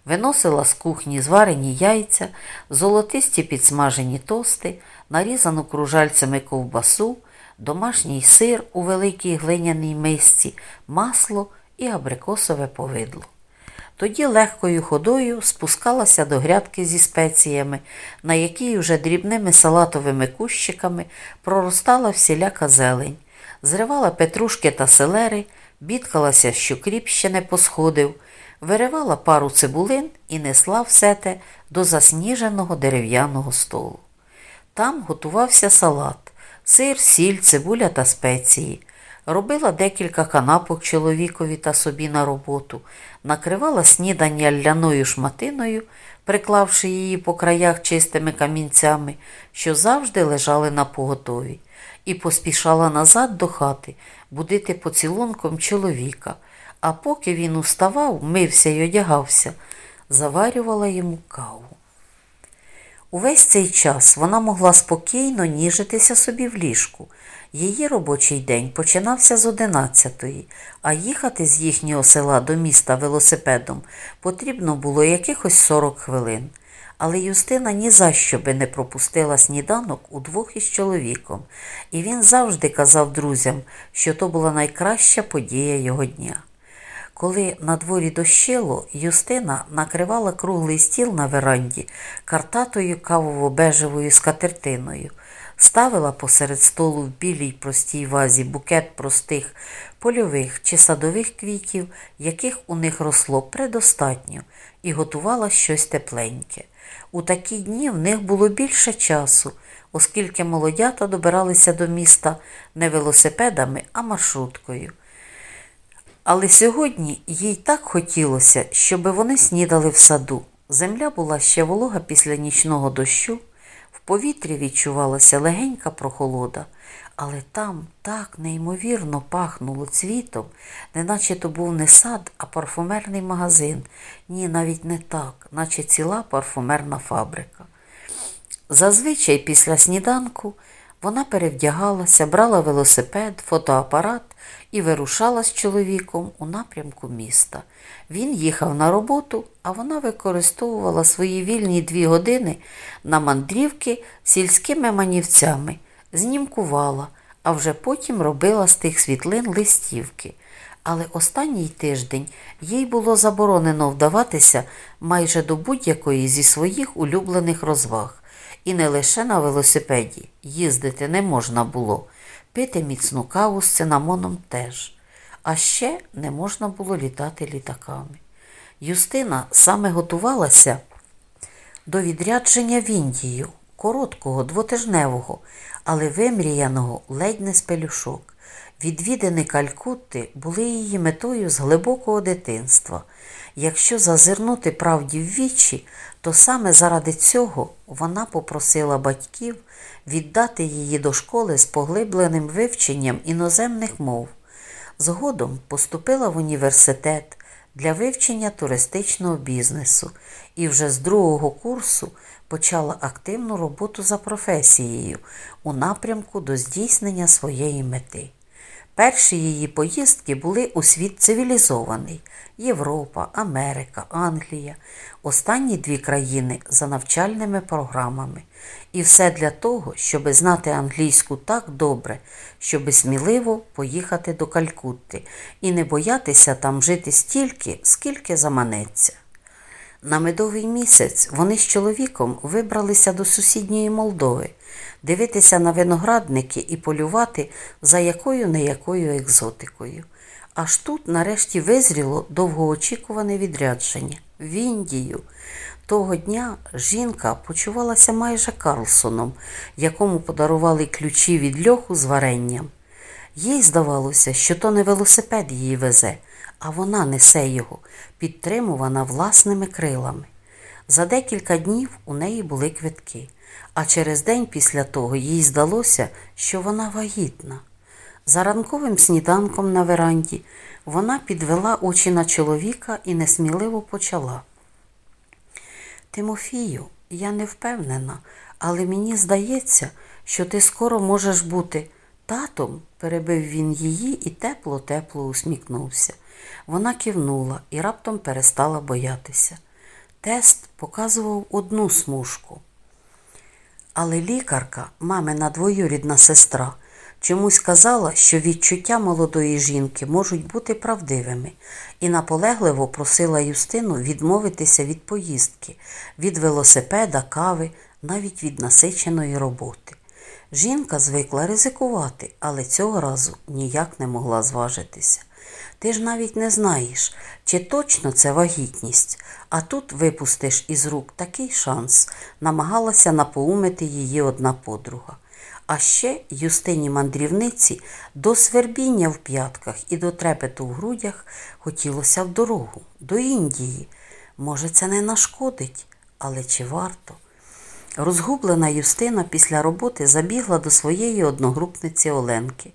Виносила з кухні зварені яйця, золотисті підсмажені тости, нарізану кружальцями ковбасу, домашній сир у великій глиняній мисці, масло і абрикосове повидло. Тоді легкою ходою спускалася до грядки зі спеціями, на якій уже дрібними салатовими кущиками проростала всіляка зелень, зривала петрушки та селери, бідкалася, що кріп ще не посходив, виривала пару цибулин і несла все те до засніженого дерев'яного столу. Там готувався салат, сир, сіль, цибуля та спеції. Робила декілька канапок чоловікові та собі на роботу, накривала снідання ляною шматиною, приклавши її по краях чистими камінцями, що завжди лежали на поготові, і поспішала назад до хати будити поцілунком чоловіка, а поки він уставав, мився й одягався, заварювала йому каву. Увесь цей час вона могла спокійно ніжитися собі в ліжку. Її робочий день починався з одинадцятої, а їхати з їхнього села до міста велосипедом потрібно було якихось 40 хвилин. Але Юстина ні за що би не пропустила сніданок удвох із чоловіком, і він завжди казав друзям, що то була найкраща подія його дня. Коли на дворі дощило, Юстина накривала круглий стіл на веранді картатою кавово-бежевою скатертиною, ставила посеред столу в білій простій вазі букет простих польових чи садових квітів, яких у них росло предостатньо, і готувала щось тепленьке. У такі дні в них було більше часу, оскільки молодята добиралися до міста не велосипедами, а маршруткою. Але сьогодні їй так хотілося, щоб вони снідали в саду. Земля була ще волога після нічного дощу, повітрі відчувалася легенька прохолода, але там так неймовірно пахнуло цвітом, неначе то був не сад, а парфумерний магазин. Ні, навіть не так, наче ціла парфумерна фабрика. Зазвичай після сніданку вона перевдягалася, брала велосипед, фотоапарат і вирушала з чоловіком у напрямку міста. Він їхав на роботу, а вона використовувала свої вільні дві години на мандрівки сільськими манівцями, знімкувала, а вже потім робила з тих світлин листівки. Але останній тиждень їй було заборонено вдаватися майже до будь-якої зі своїх улюблених розваг. І не лише на велосипеді їздити не можна було, пити міцну каву з цинамоном теж. А ще не можна було літати літаками. Юстина саме готувалася до відрядження в Індію, короткого, двотижневого, але вимріяного ледь не з пелюшок. Відвідини Калькутти були її метою з глибокого дитинства. Якщо зазирнути правді в вічі, то саме заради цього вона попросила батьків віддати її до школи з поглибленим вивченням іноземних мов. Згодом поступила в університет для вивчення туристичного бізнесу і вже з другого курсу почала активну роботу за професією у напрямку до здійснення своєї мети. Перші її поїздки були у світ цивілізований Європа, Америка, Англія, останні дві країни за навчальними програмами. І все для того, щоб знати англійську так добре, щоб сміливо поїхати до Калькутти і не боятися там жити стільки, скільки заманеться. На медовий місяць вони з чоловіком вибралися до сусідньої Молдови, дивитися на виноградники і полювати за якою не якою екзотикою. Аж тут нарешті визріло довгоочікуване відрядження в Індію. Того дня жінка почувалася майже Карлсоном, якому подарували ключі від льоху з варенням. Їй здавалося, що то не велосипед її везе, а вона несе його, підтримувана власними крилами. За декілька днів у неї були квитки, а через день після того їй здалося, що вона вагітна. За ранковим сніданком на веранді вона підвела очі на чоловіка і несміливо почала. Тимофію, я не впевнена, але мені здається, що ти скоро можеш бути татом, перебив він її і тепло-тепло усміхнувся. Вона кивнула і раптом перестала боятися. Тест показував одну смужку. Але лікарка, мамина двоюрідна сестра, чомусь казала, що відчуття молодої жінки можуть бути правдивими, і наполегливо просила Юстину відмовитися від поїздки, від велосипеда, кави, навіть від насиченої роботи. Жінка звикла ризикувати, але цього разу ніяк не могла зважитися. Ти ж навіть не знаєш, чи точно це вагітність, а тут випустиш із рук такий шанс, намагалася напоумити її одна подруга. А ще Юстині мандрівниці до свербіння в п'ятках і до трепету в грудях хотілося в дорогу, до Індії. Може, це не нашкодить, але чи варто? Розгублена Юстина після роботи забігла до своєї одногрупниці Оленки.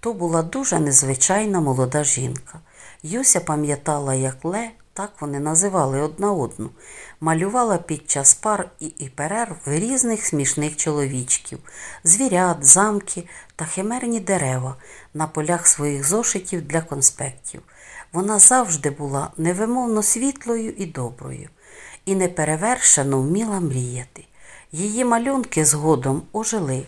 То була дуже незвичайна молода жінка. Юся пам'ятала, як Ле, так вони називали одна одну, малювала під час пар і, і перерв різних смішних чоловічків, звірят, замки та химерні дерева на полях своїх зошитів для конспектів. Вона завжди була невимовно світлою і доброю, і неперевершено вміла мріяти. Її малюнки згодом ожили.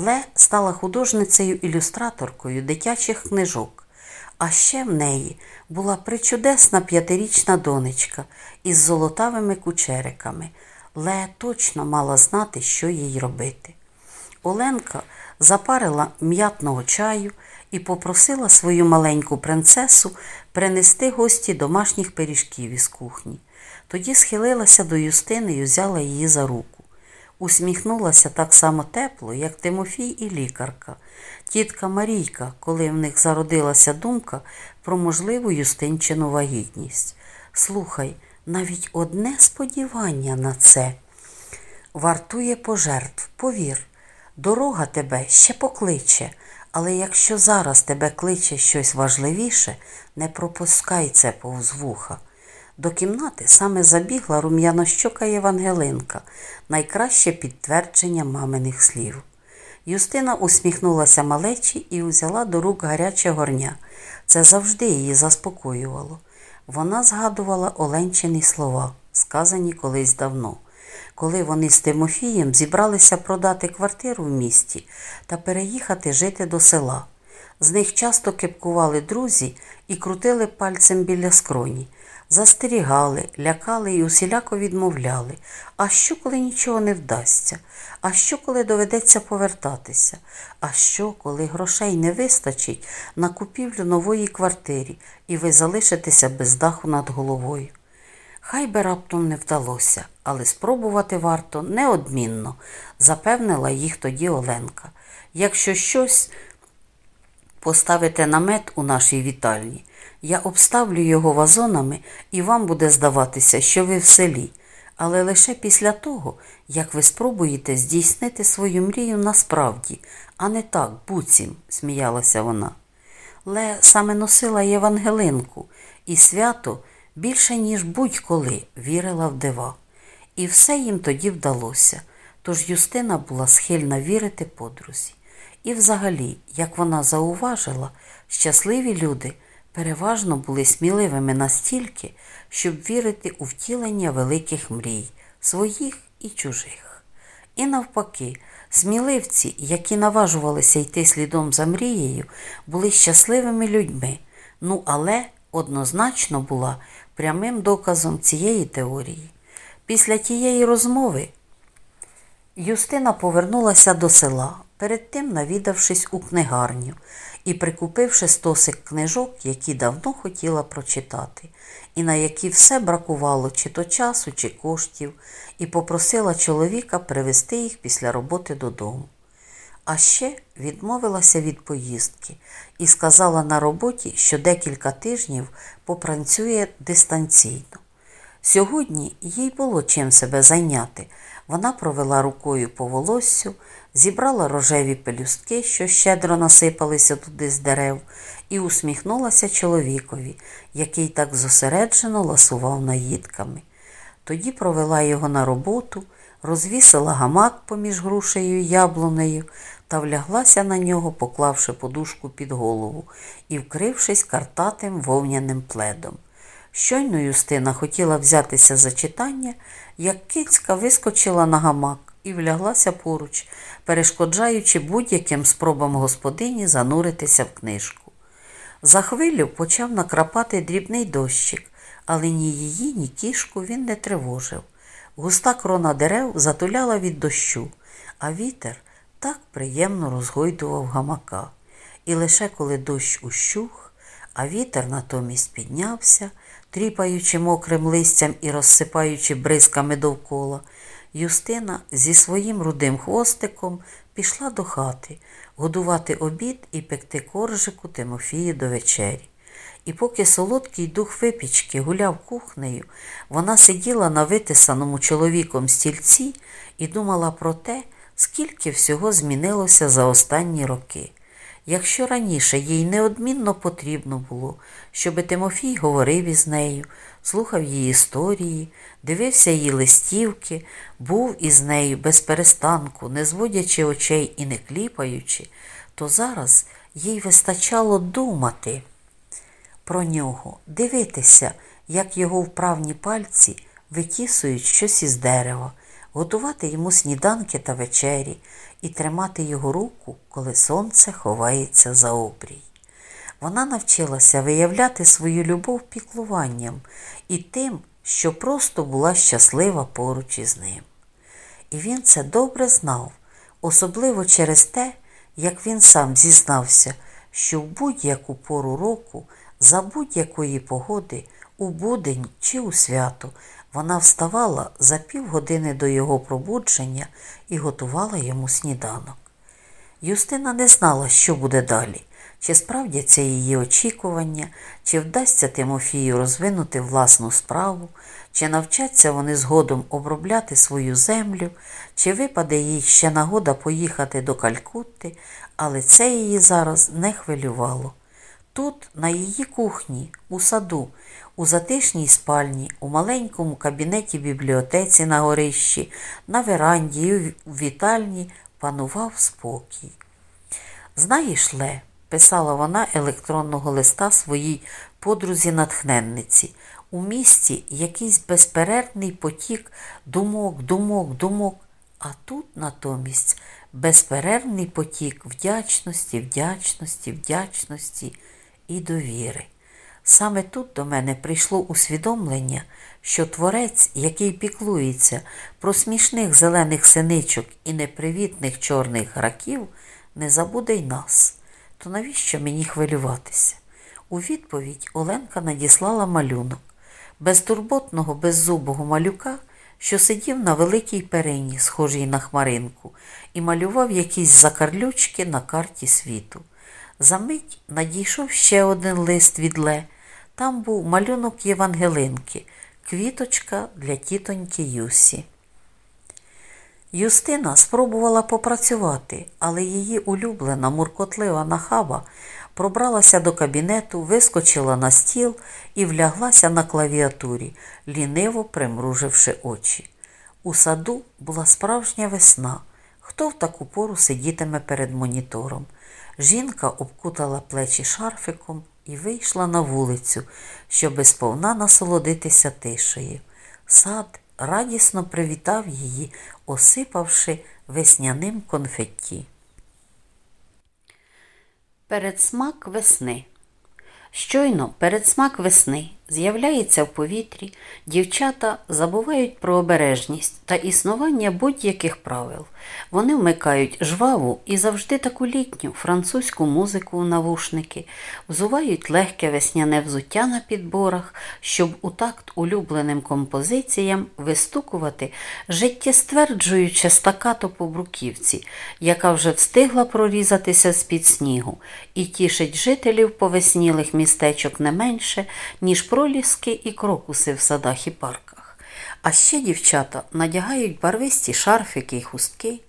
Ле стала художницею-ілюстраторкою дитячих книжок. А ще в неї була причудесна п'ятирічна донечка із золотавими кучериками. Ле точно мала знати, що їй робити. Оленка запарила м'ятного чаю і попросила свою маленьку принцесу принести гості домашніх пиріжків із кухні. Тоді схилилася до Юстини і взяла її за руку. Усміхнулася так само тепло, як Тимофій і лікарка, тітка Марійка, коли в них зародилася думка про можливу юстинчину вагітність. Слухай, навіть одне сподівання на це вартує пожертв, повір, дорога тебе ще покличе, але якщо зараз тебе кличе щось важливіше, не пропускай це повз вуха. До кімнати саме забігла рум'янощока Євангелинка, найкраще підтвердження маминих слів. Юстина усміхнулася малечі і узяла до рук гаряче горня. Це завжди її заспокоювало. Вона згадувала Оленчині слова, сказані колись давно, коли вони з Тимофієм зібралися продати квартиру в місті та переїхати жити до села. З них часто кепкували друзі і крутили пальцем біля скроні застерігали, лякали і усіляко відмовляли. А що, коли нічого не вдасться? А що, коли доведеться повертатися? А що, коли грошей не вистачить на купівлю нової квартири і ви залишитеся без даху над головою? Хай би раптом не вдалося, але спробувати варто неодмінно, запевнила їх тоді Оленка. Якщо щось поставите намет у нашій вітальні, я обставлю його вазонами, і вам буде здаватися, що ви в селі, але лише після того, як ви спробуєте здійснити свою мрію насправді, а не так, буцім, сміялася вона. Ле саме носила Євангелинку, і свято більше, ніж будь-коли вірила в дива. І все їм тоді вдалося, тож Юстина була схильна вірити подрузі. І взагалі, як вона зауважила, щасливі люди переважно були сміливими настільки, щоб вірити у втілення великих мрій, своїх і чужих. І навпаки, сміливці, які наважувалися йти слідом за мрією, були щасливими людьми, ну але однозначно була прямим доказом цієї теорії. Після тієї розмови Юстина повернулася до села, перед тим навідавшись у книгарню і прикупивши стосик книжок, які давно хотіла прочитати, і на які все бракувало чи то часу, чи коштів, і попросила чоловіка привезти їх після роботи додому. А ще відмовилася від поїздки і сказала на роботі, що декілька тижнів попрацює дистанційно. Сьогодні їй було чим себе зайняти. Вона провела рукою по волоссю, зібрала рожеві пелюстки, що щедро насипалися туди з дерев, і усміхнулася чоловікові, який так зосереджено ласував наїдками. Тоді провела його на роботу, розвісила гамак поміж грушею і яблунею та вляглася на нього, поклавши подушку під голову і вкрившись картатим вовняним пледом. Щойно Юстина хотіла взятися за читання, як кицька вискочила на гамак і вляглася поруч, перешкоджаючи будь-яким спробам господині зануритися в книжку. За хвилю почав накрапати дрібний дощик, але ні її, ні кішку він не тривожив. Густа крона дерев затуляла від дощу, а вітер так приємно розгойдував гамака. І лише коли дощ ущух, а вітер натомість піднявся, тріпаючи мокрим листям і розсипаючи бризками довкола, Юстина зі своїм рудим хвостиком пішла до хати годувати обід і пекти коржику Тимофії до вечері. І поки солодкий дух випічки гуляв кухнею, вона сиділа на витисаному чоловіком стільці і думала про те, скільки всього змінилося за останні роки. Якщо раніше їй неодмінно потрібно було, щоби Тимофій говорив із нею, слухав її історії, дивився її листівки, був із нею без перестанку, не зводячи очей і не кліпаючи, то зараз їй вистачало думати про нього, дивитися, як його вправні пальці витісують щось із дерева, готувати йому сніданки та вечері і тримати його руку, коли сонце ховається за обрій. Вона навчилася виявляти свою любов піклуванням і тим, що просто була щаслива поруч із ним. І він це добре знав, особливо через те, як він сам зізнався, що в будь-яку пору року, за будь-якої погоди, у будень чи у свято, вона вставала за півгодини до його пробудження і готувала йому сніданок. Юстина не знала, що буде далі, чи справдяться її очікування, чи вдасться Тимофію розвинути власну справу, чи навчаться вони згодом обробляти свою землю, чи випаде їй ще нагода поїхати до Калькутти, але це її зараз не хвилювало. Тут, на її кухні, у саду, у затишній спальні, у маленькому кабінеті бібліотеці на горищі, на веранді і у вітальні панував спокій. Знаєш, Ле, писала вона електронного листа своїй подрузі натхненниці, у місті якийсь безперервний потік думок, думок, думок, а тут натомість безперервний потік вдячності, вдячності, вдячності і довіри. Саме тут до мене прийшло усвідомлення, що творець, який піклується про смішних зелених синичок і непривітних чорних граків, не забуде й нас. То навіщо мені хвилюватися? У відповідь Оленка надіслала малюнок безтурботного, беззубого малюка, що сидів на великій перині, схожій на хмаринку, і малював якісь закарлючки на карті світу. Замить надійшов ще один лист від Ле. Там був малюнок Євангелинки, квіточка для тітоньки Юсі. Юстина спробувала попрацювати, але її улюблена муркотлива нахаба пробралася до кабінету, вискочила на стіл і вляглася на клавіатурі, ліниво примруживши очі. У саду була справжня весна. Хто в таку пору сидітиме перед монітором? Жінка обкутала плечі шарфиком і вийшла на вулицю, щоби сповна насолодитися тишею. Сад радісно привітав її, осипавши весняним конфетті. Передсмак весни. Щойно передсмак весни з'являється в повітрі, дівчата забувають про обережність та існування будь-яких правил. Вони вмикають жваву і завжди таку літню французьку музику у навушники, взувають легке весняне взуття на підборах, щоб у такт улюбленим композиціям вистукувати життєстверджуюче стакато по бруківці, яка вже встигла прорізатися з-під снігу, і тішить жителів повеснілих містечок не менше, ніж проліски і крокуси в садах і парках. А ще дівчата надягають барвисті шарфики й хустки,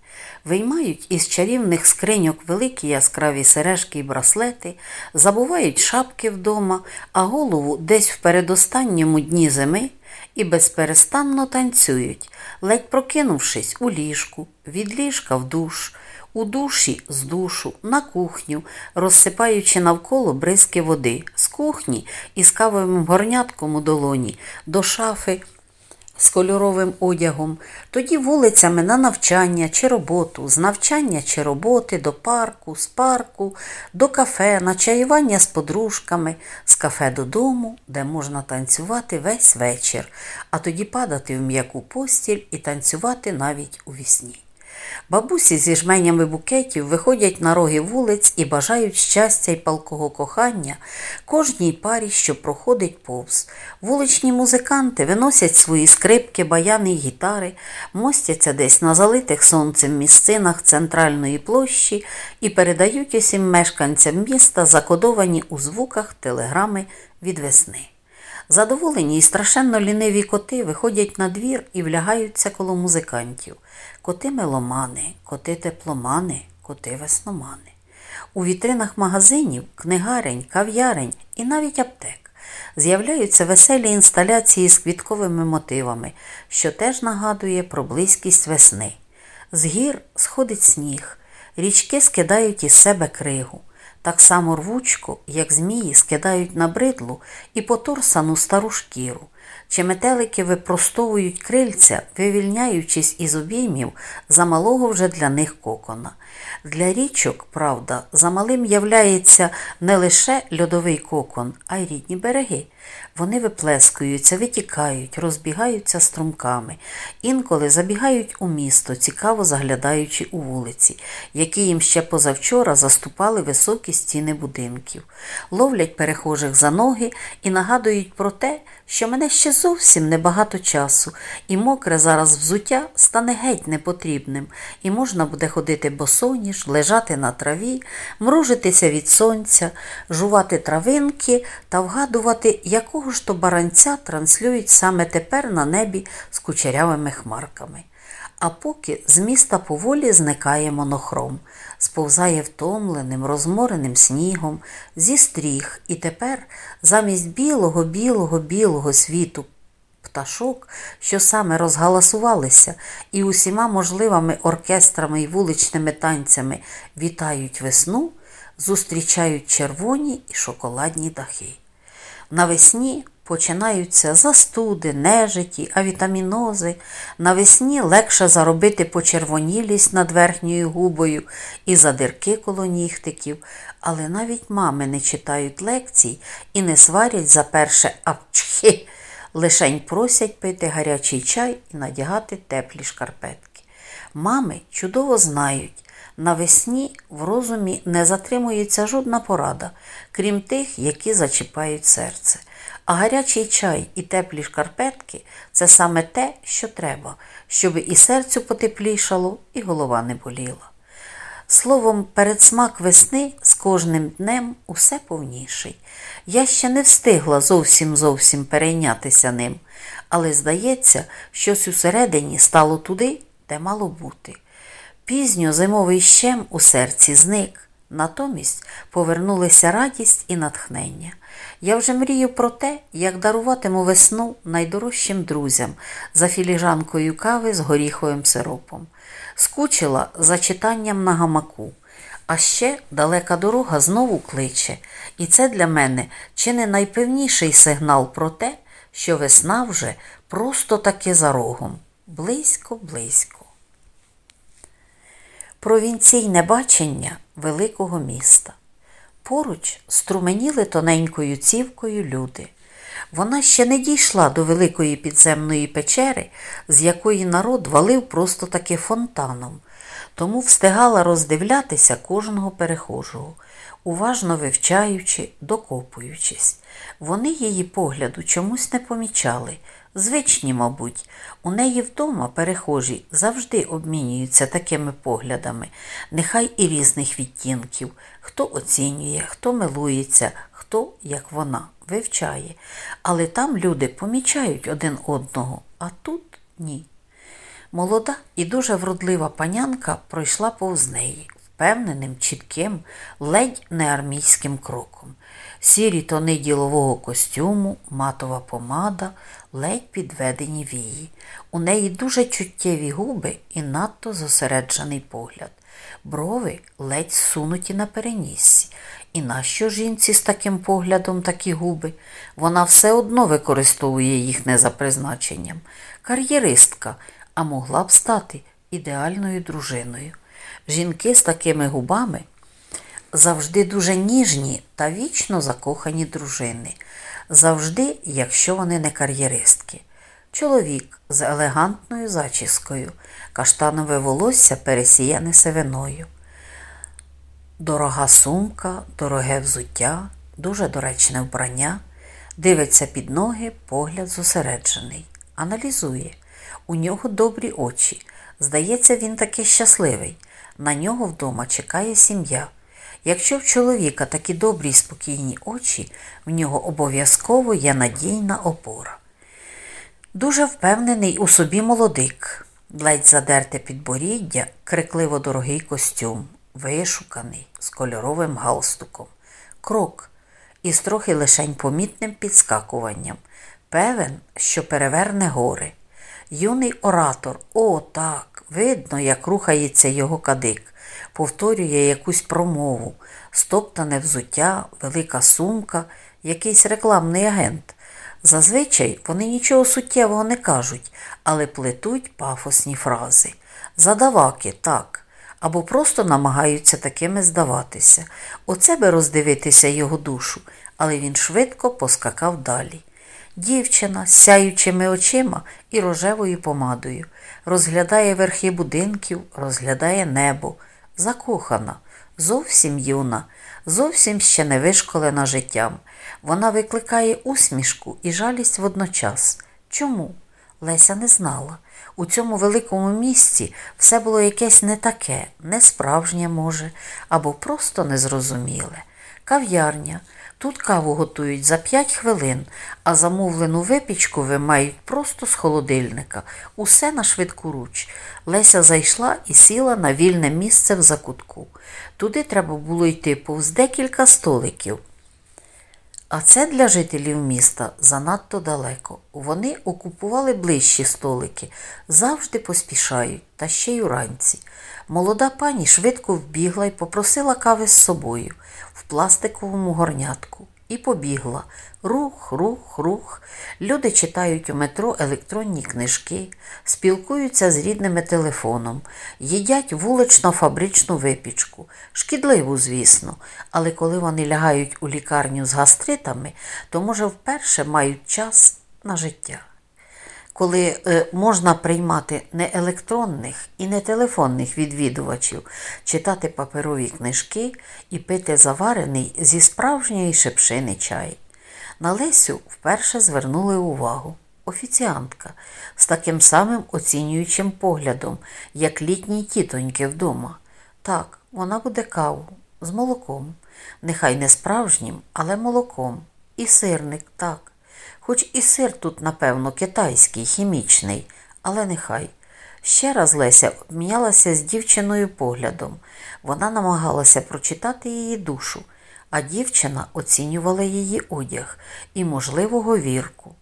виймають із чарівних скриньок великі яскраві сережки й браслети, забувають шапки вдома, а голову десь в передостанньому дні зими і безперестанно танцюють, ледь прокинувшись у ліжку, від ліжка в душ. У душі з душу, на кухню, розсипаючи навколо бризки води, з кухні із кавовим горнятком у долоні, до шафи з кольоровим одягом, тоді вулицями на навчання чи роботу, з навчання чи роботи до парку, з парку, до кафе, на чаювання з подружками, з кафе додому, де можна танцювати весь вечір, а тоді падати в м'яку постіль і танцювати навіть у вісні. Бабусі зі жменями букетів виходять на роги вулиць і бажають щастя й палкого кохання кожній парі, що проходить повз. Вуличні музиканти виносять свої скрипки, баяни й гітари, мостяться десь на залитих сонцем місцинах центральної площі і передають усім мешканцям міста закодовані у звуках телеграми від весни. Задоволені і страшенно ліниві коти виходять на двір і влягаються коло музикантів. Коти меломани, коти тепломани, коти весномани. У вітринах магазинів, книгарень, кав'ярень і навіть аптек з'являються веселі інсталяції з квітковими мотивами, що теж нагадує про близькість весни. З гір сходить сніг, річки скидають із себе кригу так само рвучко, як змії скидають на бридлу і поторсану стару шкіру, чи метелики випростовують крильця, вивільняючись із обіймів замалого вже для них кокона. Для річок, правда, замалим являється не лише льодовий кокон, а й рідні береги. Вони виплескуються, витікають, розбігаються струмками, інколи забігають у місто, цікаво заглядаючи у вулиці, які їм ще позавчора заступали високі стіни будинків, ловлять перехожих за ноги і нагадують про те, що мене ще зовсім небагато часу, і мокре зараз взуття стане геть непотрібним, і можна буде ходити босоніж, лежати на траві, мружитися від сонця, жувати травинки та вгадувати, якого ж то баранця транслюють саме тепер на небі з кучерявими хмарками. А поки з міста поволі зникає монохром, сповзає втомленим, розмореним снігом, зі стріх, і тепер замість білого, білого, білого світу пташок, що саме розгаласувалися і усіма можливими оркестрами і вуличними танцями вітають весну, зустрічають червоні і шоколадні дахи. Навесні починаються застуди, нежиті, авітамінози. Навесні легше заробити почервонілість над верхньою губою і задирки коло нігтиків, але навіть мами не читають лекцій і не сварять за перше апчхи, лишень просять пити гарячий чай і надягати теплі шкарпетки. Мами чудово знають. Навесні в розумі не затримується жодна порада, крім тих, які зачіпають серце. А гарячий чай і теплі шкарпетки це саме те, що треба, щоб і серцю потеплішало, і голова не боліла. Словом, передсмак весни з кожним днем усе повніший. Я ще не встигла зовсім зовсім перейнятися ним, але здається, щось усередині стало туди, де мало бути. Пізньо зимовий щем у серці зник, натомість повернулися радість і натхнення. Я вже мрію про те, як даруватиму весну найдорожчим друзям за філіжанкою кави з горіховим сиропом. Скучила за читанням на гамаку. А ще далека дорога знову кличе, і це для мене чи не найпевніший сигнал про те, що весна вже просто таки за рогом. Близько, близько провінційне бачення великого міста. Поруч струменіли тоненькою цівкою люди. Вона ще не дійшла до великої підземної печери, з якої народ валив просто таки фонтаном, тому встигала роздивлятися кожного перехожого, уважно вивчаючи, докопуючись. Вони її погляду чомусь не помічали. Звичні, мабуть, у неї вдома перехожі завжди обмінюються такими поглядами, нехай і різних відтінків, хто оцінює, хто милується, хто, як вона, вивчає. Але там люди помічають один одного, а тут ні. Молода і дуже вродлива панянка пройшла повз неї впевненим, чітким, ледь не армійським кроком. Сірі тони ділового костюму, матова помада, ледь підведені вії. У неї дуже чуттєві губи і надто зосереджений погляд. Брови ледь сунуті на переніссі. І нащо жінці з таким поглядом такі губи? Вона все одно використовує їх не за призначенням. Кар'єристка, а могла б стати ідеальною дружиною. Жінки з такими губами завжди дуже ніжні та вічно закохані дружини, завжди, якщо вони не кар'єристки. Чоловік з елегантною зачіскою, каштанове волосся пересіяне сивиною. Дорога сумка, дороге взуття, дуже доречне вбрання, дивиться під ноги, погляд зосереджений, аналізує. У нього добрі очі. Здається, він таки щасливий. На нього вдома чекає сім'я. Якщо в чоловіка такі добрі й спокійні очі, в нього обов'язково є надійна опора. Дуже впевнений у собі молодик, ледь задерте підборіддя, крикливо дорогий костюм, вишуканий, з кольоровим галстуком, крок. Із трохи лишень помітним підскакуванням, певен, що переверне гори. Юний оратор, о, так, видно, як рухається його кадик, повторює якусь промову, стоптане взуття, велика сумка, якийсь рекламний агент. Зазвичай вони нічого суттєвого не кажуть, але плетуть пафосні фрази. Задаваки, так, або просто намагаються такими здаватися. Оце би роздивитися його душу, але він швидко поскакав далі. Дівчина з сяючими очима і рожевою помадою, розглядає верхи будинків, розглядає небо, закохана, зовсім юна, зовсім ще не вишколена життям. Вона викликає усмішку і жалість водночас. Чому? Леся не знала. У цьому великому місці все було якесь не таке, не справжнє, може, або просто незрозуміле. Кав'ярня. Тут каву готують за 5 хвилин, а замовлену випічку вимають просто з холодильника. Усе на швидку руч. Леся зайшла і сіла на вільне місце в закутку. Туди треба було йти повз декілька столиків. А це для жителів міста занадто далеко. Вони окупували ближчі столики, завжди поспішають, та ще й уранці. Молода пані швидко вбігла і попросила кави з собою в пластиковому горнятку. І побігла. Рух, рух, рух. Люди читають у метро електронні книжки, спілкуються з рідними телефоном, їдять вулично-фабричну випічку. Шкідливу, звісно, але коли вони лягають у лікарню з гастритами, то, може, вперше мають час на життя коли е, можна приймати не електронних і не телефонних відвідувачів, читати паперові книжки і пити заварений зі справжньої шепшини чай. На Лесю вперше звернули увагу. Офіціантка з таким самим оцінюючим поглядом, як літні тітоньки вдома. Так, вона буде каву з молоком, нехай не справжнім, але молоком. І сирник, так. Хоч і сир тут, напевно, китайський, хімічний, але нехай. Ще раз Леся обмінялася з дівчиною поглядом. Вона намагалася прочитати її душу, а дівчина оцінювала її одяг і, можливо, говірку.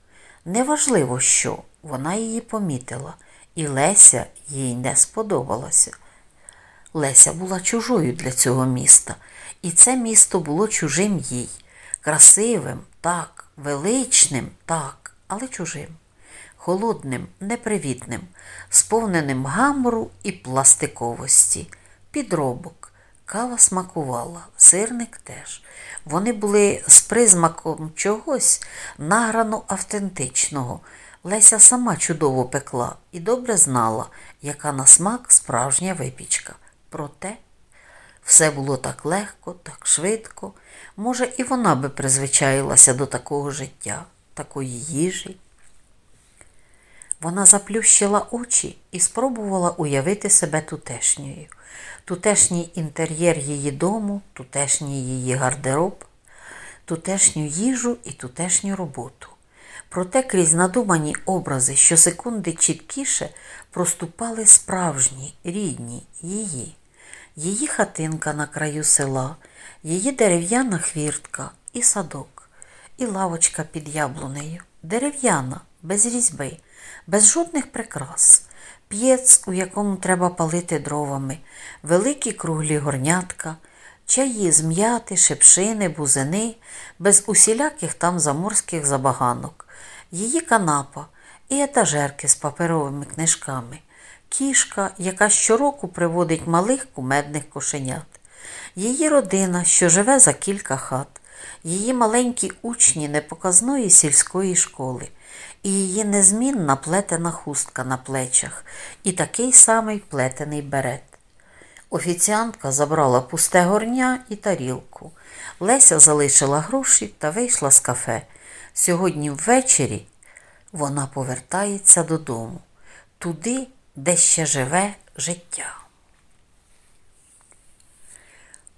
Неважливо, що вона її помітила, і Леся їй не сподобалася. Леся була чужою для цього міста, і це місто було чужим їй, красивим, так, величним, так, але чужим, холодним, непривітним, сповненим гамору і пластиковості, підробок, Кава смакувала, сирник теж. Вони були з призмаком чогось награно автентичного. Леся сама чудово пекла і добре знала, яка на смак справжня випічка. Проте все було так легко, так швидко. Може, і вона би призвичаїлася до такого життя, такої їжі. Вона заплющила очі і спробувала уявити себе тутешньою. Тутешній інтер'єр її дому, тутешній її гардероб, тутешню їжу і тутешню роботу. Проте крізь надумані образи щосекунди чіткіше проступали справжні, рідні її, її хатинка на краю села, її дерев'яна хвіртка і садок, і лавочка під яблунею, дерев'яна, без різьби, без жодних прикрас, п'єц, у якому треба палити дровами, великі круглі горнятка, чаї з м'яти, шепшини, бузини, без усіляких там заморських забаганок, її канапа і етажерки з паперовими книжками, кішка, яка щороку приводить малих кумедних кошенят, її родина, що живе за кілька хат, її маленькі учні непоказної сільської школи, і її незмінна плетена хустка на плечах, і такий самий плетений берет. Офіціантка забрала пусте горня і тарілку. Леся залишила гроші та вийшла з кафе. Сьогодні ввечері вона повертається додому, туди, де ще живе життя.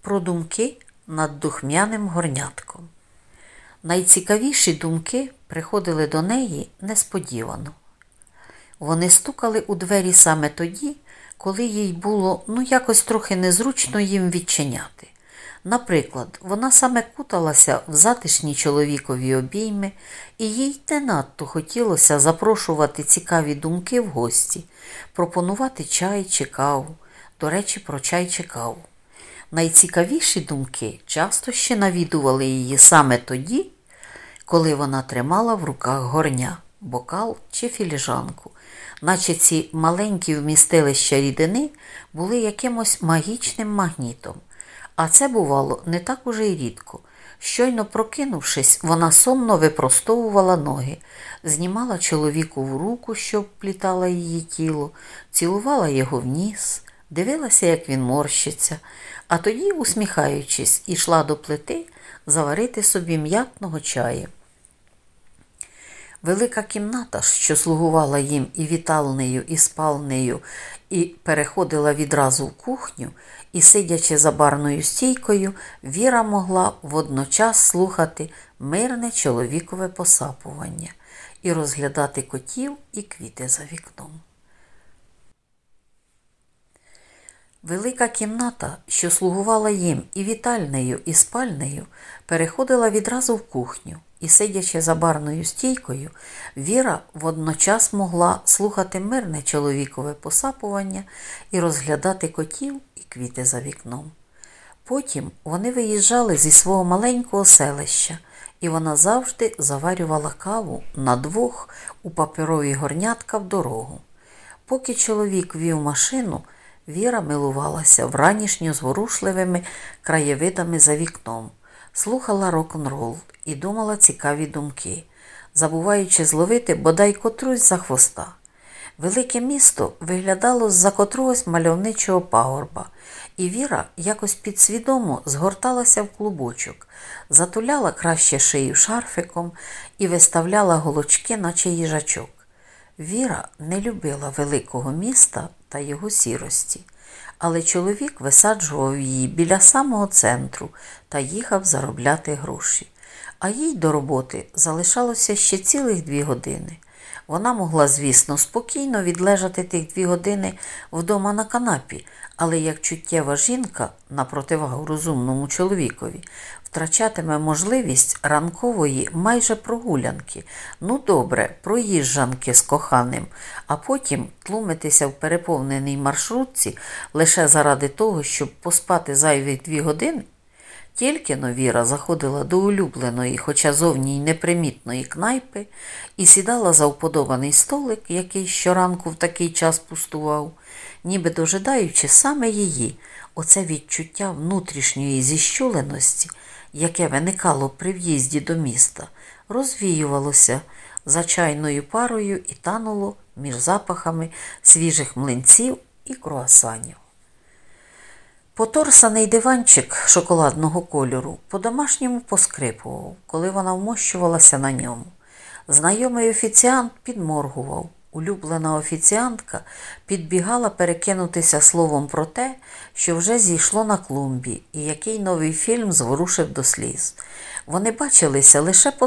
Про думки над духмяним горнятком. Найцікавіші думки приходили до неї несподівано. Вони стукали у двері саме тоді, коли їй було ну якось трохи незручно їм відчиняти. Наприклад, вона саме куталася в затишні чоловікові обійми, і їй не надто хотілося запрошувати цікаві думки в гості, пропонувати чай чи каву. До речі, про чай чи каву. Найцікавіші думки часто ще навідували її саме тоді, коли вона тримала в руках горня, бокал чи філіжанку, наче ці маленькі вмістилища рідини були якимось магічним магнітом. А це бувало не так уже й рідко. Щойно прокинувшись, вона сонно випростовувала ноги, знімала чоловіку в руку, що вплітала її тіло, цілувала його в ніс, дивилася, як він морщиться, а тоді, усміхаючись, ішла до плити заварити собі м'ятного чаю. Велика кімната, що слугувала їм і вітальнею, і спальнею, і переходила відразу в кухню, і, сидячи за барною стійкою, Віра могла водночас слухати мирне чоловікове посапування і розглядати котів і квіти за вікном. Велика кімната, що слугувала їм і вітальнею, і спальнею, переходила відразу в кухню, і, сидячи за барною стійкою, Віра водночас могла слухати мирне чоловікове посапування і розглядати котів і квіти за вікном. Потім вони виїжджали зі свого маленького селища, і вона завжди заварювала каву на двох у паперовій горнятка в дорогу. Поки чоловік вів машину, Віра милувалася вранішньо зворушливими краєвидами за вікном, слухала рок-н-рол і думала цікаві думки, забуваючи зловити бодай котрусь за хвоста. Велике місто виглядало з-за котрогось мальовничого пагорба, і Віра якось підсвідомо згорталася в клубочок, затуляла краще шию шарфиком і виставляла голочки, наче їжачок. Віра не любила великого міста та його сірості, але чоловік висаджував її біля самого центру та їхав заробляти гроші. А їй до роботи залишалося ще цілих дві години. Вона могла, звісно, спокійно відлежати тих дві години вдома на канапі, але як чуттєва жінка, на противагу розумному чоловікові, втрачатиме можливість ранкової майже прогулянки, ну добре, проїжджанки з коханим, а потім тлумитися в переповненій маршрутці лише заради того, щоб поспати зайвих дві години. Тільки но Віра заходила до улюбленої, хоча зовні й непримітної кнайпи, і сідала за вподобаний столик, який щоранку в такий час пустував, ніби дожидаючи саме її, Оце відчуття внутрішньої зіщуленості, яке виникало при в'їзді до міста, розвіювалося за чайною парою і тануло між запахами свіжих млинців і круасанів. Поторсаний диванчик шоколадного кольору по-домашньому поскрипував, коли вона вмощувалася на ньому. Знайомий офіціант підморгував. Улюблена офіціантка підбігала перекинутися словом про те, що вже зійшло на клумбі, і який новий фільм зворушив до сліз. Вони бачилися лише по